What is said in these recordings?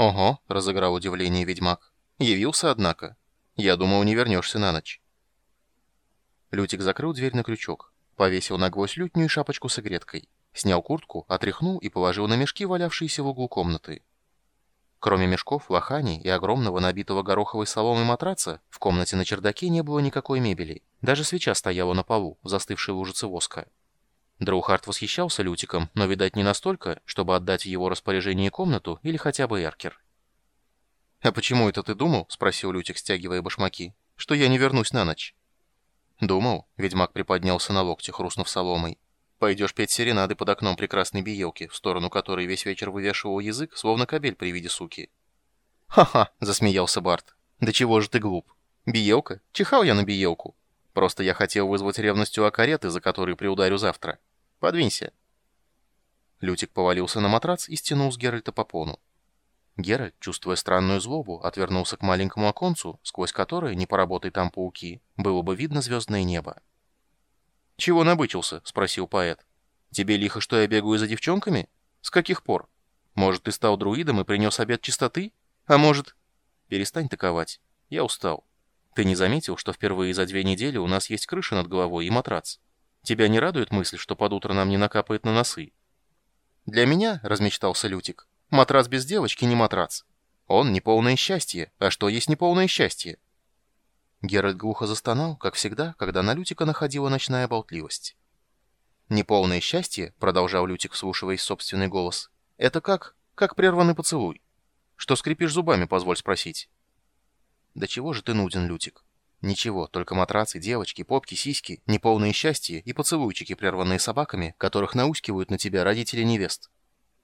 «Ого», — разыграл удивление ведьмак. «Явился, однако. Я думал, не вернешься на ночь». Лютик закрыл дверь на крючок, повесил на гвоздь лютню и шапочку с игреткой, снял куртку, отряхнул и положил на мешки, валявшиеся в углу комнаты. Кроме мешков, лохани и огромного набитого гороховой соломой матраца, в комнате на чердаке не было никакой мебели. Даже свеча стояла на полу, застывшей лужице воска. Драухард восхищался Лютиком, но, видать, не настолько, чтобы отдать в его распоряжение комнату или хотя бы эркер. «А почему это ты думал?» — спросил Лютик, стягивая башмаки. «Что я не вернусь на ночь?» «Думал», — ведьмак приподнялся на локте, хрустнув соломой. «Пойдешь петь серенады под окном прекрасной биелки, в сторону которой весь вечер вывешивал язык, словно кобель при виде суки». «Ха-ха!» — засмеялся Барт. «Да чего же ты глуп? Биелка? Чихал я на биелку. Просто я хотел вызвать ревность у кареты, за которой приударю завтра. Подвинься». Лютик повалился на матрац и стянул с Геральта попону. Геральт, чувствуя странную злобу, отвернулся к маленькому оконцу, сквозь которое, не поработай там пауки, было бы видно звездное небо. «Чего набычился?» — спросил поэт. «Тебе лихо, что я бегаю за девчонками? С каких пор? Может, ты стал друидом и принес обед чистоты? А может...» «Перестань таковать. Я устал. Ты не заметил, что впервые за две недели у нас есть крыша над головой и матрац? Тебя не радует мысль, что под утро нам не накапает на носы?» «Для меня», — размечтался Лютик, Матрац без девочки не матрац. Он неполное счастье. А что есть неполное счастье? Геральт глухо застонал, как всегда, когда на Лютика находила ночная болтливость. «Неполное счастье», — продолжал Лютик, вслушиваясь собственный голос, — «это как... как прерванный поцелуй. Что скрипишь зубами, позволь спросить?» «Да чего же ты нуден, Лютик? Ничего, только матрацы, девочки, попки, сиськи, неполное счастье и поцелуйчики, прерванные собаками, которых наускивают на тебя родители невест.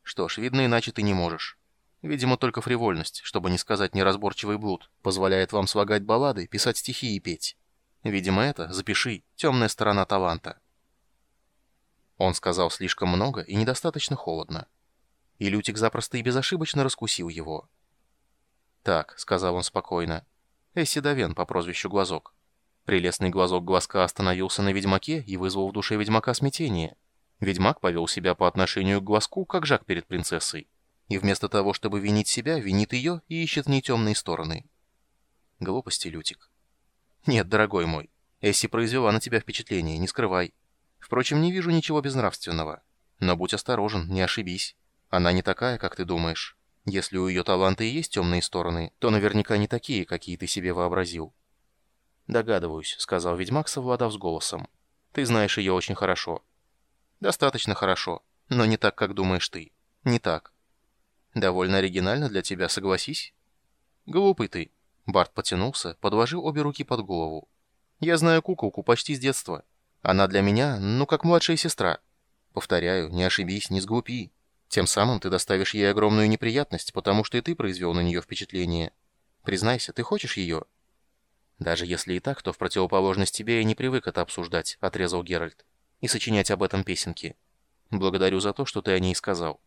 Что ж, видно, иначе ты не можешь. Видимо, только фривольность, чтобы не сказать неразборчивый блуд, позволяет вам слагать баллады, писать стихи и петь. Видимо, это, запиши, темная сторона таланта. Он сказал слишком много и недостаточно холодно. И Лютик запросто и безошибочно раскусил его. «Так», — сказал он спокойно, — «Эсси Давен по прозвищу Глазок». Прелестный глазок глазка остановился на ведьмаке и вызвал в душе ведьмака смятение. Ведьмак повел себя по отношению к глазку, как Жак перед принцессой. И вместо того, чтобы винить себя, винит ее и ищет в ней темные стороны. Глупости, Лютик. Нет, дорогой мой, Эсси произвела на тебя впечатление, не скрывай. Впрочем, не вижу ничего безнравственного. Но будь осторожен, не ошибись. Она не такая, как ты думаешь. Если у ее таланта и есть темные стороны, то наверняка не такие, какие ты себе вообразил. «Догадываюсь», — сказал ведьмак, совладав с голосом. «Ты знаешь ее очень хорошо. Достаточно хорошо, но не так, как думаешь ты. Не так. Довольно оригинально для тебя, согласись? Глупый ты. Барт потянулся, подложил обе руки под голову. Я знаю куколку почти с детства. Она для меня, ну, как младшая сестра. Повторяю, не ошибись, не сглупи. Тем самым ты доставишь ей огромную неприятность, потому что и ты произвел на нее впечатление. Признайся, ты хочешь ее?» «Даже если и так, то в противоположность тебе я не привык это обсуждать», — отрезал Геральт и сочинять об этом песенки. Благодарю за то, что ты о ней сказал.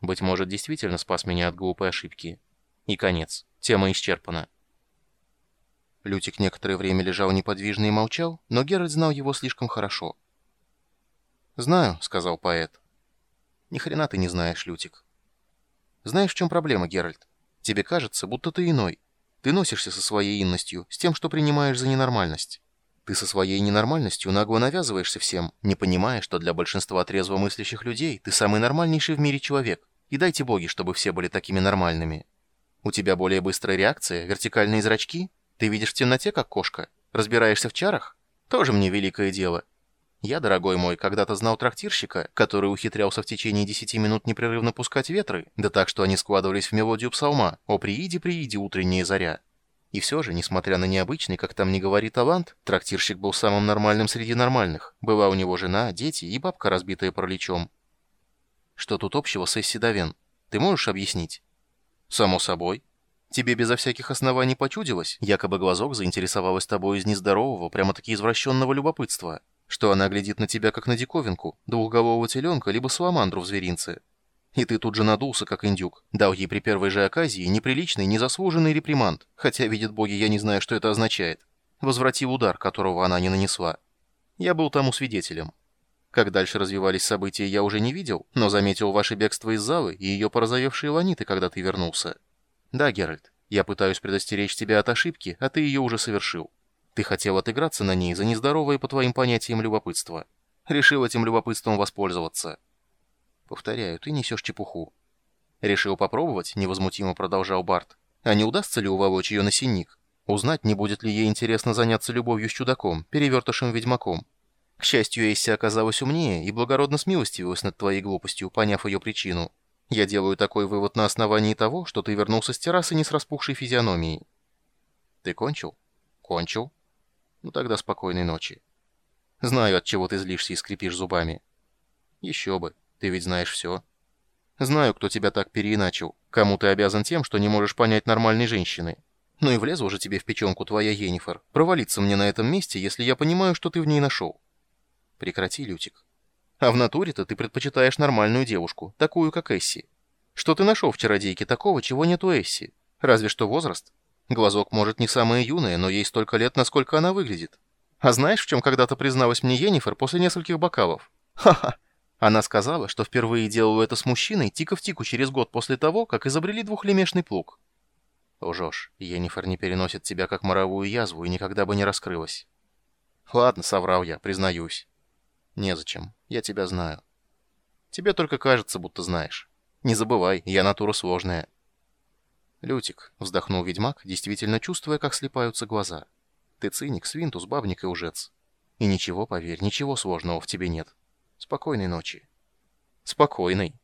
Быть может, действительно спас меня от глупой ошибки. И конец. Тема исчерпана. Лютик некоторое время лежал неподвижно и молчал, но Геральт знал его слишком хорошо. «Знаю», — сказал поэт. «Ни хрена ты не знаешь, Лютик. Знаешь, в чем проблема, Геральт? Тебе кажется, будто ты иной. Ты носишься со своей инностью, с тем, что принимаешь за ненормальность. Ты со своей ненормальностью нагло навязываешься всем, не понимая, что для большинства трезво мыслящих людей ты самый нормальнейший в мире человек. И дайте боги, чтобы все были такими нормальными. У тебя более быстрая реакция, вертикальные зрачки? Ты видишь в темноте, как кошка? Разбираешься в чарах? Тоже мне великое дело. Я, дорогой мой, когда-то знал трактирщика, который ухитрялся в течение десяти минут непрерывно пускать ветры, да так, что они складывались в мелодию псалма «О, прииди, прииди, утренняя заря». И все же, несмотря на необычный, как там не говори, талант, трактирщик был самым нормальным среди нормальных. Была у него жена, дети и бабка, разбитая параличом. Что тут общего с Эсси Давен? Ты можешь объяснить? Само собой. Тебе безо всяких оснований почудилось, якобы глазок заинтересовалась тобой из нездорового, прямо-таки извращенного любопытства, что она глядит на тебя как на диковинку, двухголового теленка, либо саламандру в зверинце. И ты тут же надулся, как индюк. Дал ей при первой же оказии неприличный, незаслуженный реприманд, хотя, видят боги, я не знаю, что это означает. Возвратил удар, которого она не нанесла. Я был тому свидетелем. Как дальше развивались события, я уже не видел, но заметил ваше бегство из залы и ее порозовевшие ланиты, когда ты вернулся. Да, Геральт, я пытаюсь предостеречь тебя от ошибки, а ты ее уже совершил. Ты хотел отыграться на ней за нездоровое по твоим понятиям любопытство. Решил этим любопытством воспользоваться. Повторяю, ты несешь чепуху. Решил попробовать, невозмутимо продолжал Барт. А не удастся ли уволочь ее на синик? Узнать, не будет ли ей интересно заняться любовью с чудаком, перевертышем-ведьмаком. К счастью, Эсси оказалась умнее и благородно смилостивилась над твоей глупостью, поняв ее причину. Я делаю такой вывод на основании того, что ты вернулся с террасы не с распухшей физиономией. Ты кончил? Кончил. Ну тогда спокойной ночи. Знаю, от чего ты злишься и скрипишь зубами. Еще бы, ты ведь знаешь все. Знаю, кто тебя так переиначил, кому ты обязан тем, что не можешь понять нормальной женщины. Ну и влезла уже тебе в печенку твоя Енифер. Провалиться мне на этом месте, если я понимаю, что ты в ней нашел. Прекрати, Лютик. А в натуре-то ты предпочитаешь нормальную девушку, такую, как Эсси. Что ты нашел в чародейке такого, чего нет у Эсси? Разве что возраст. Глазок, может, не самая юная, но ей столько лет, насколько она выглядит. А знаешь, в чем когда-то призналась мне Енифер после нескольких бокалов? Ха-ха. Она сказала, что впервые делала это с мужчиной тика в тику через год после того, как изобрели двухлемешный плуг. Лжешь. Енифер не переносит тебя как моровую язву и никогда бы не раскрылась. Ладно, соврал я, признаюсь. Незачем. Я тебя знаю. Тебе только кажется, будто знаешь. Не забывай, я натура сложная. Лютик, вздохнул ведьмак, действительно чувствуя, как слепаются глаза. Ты циник, свинтус, бабник и ужец. И ничего, поверь, ничего сложного в тебе нет. Спокойной ночи. Спокойной.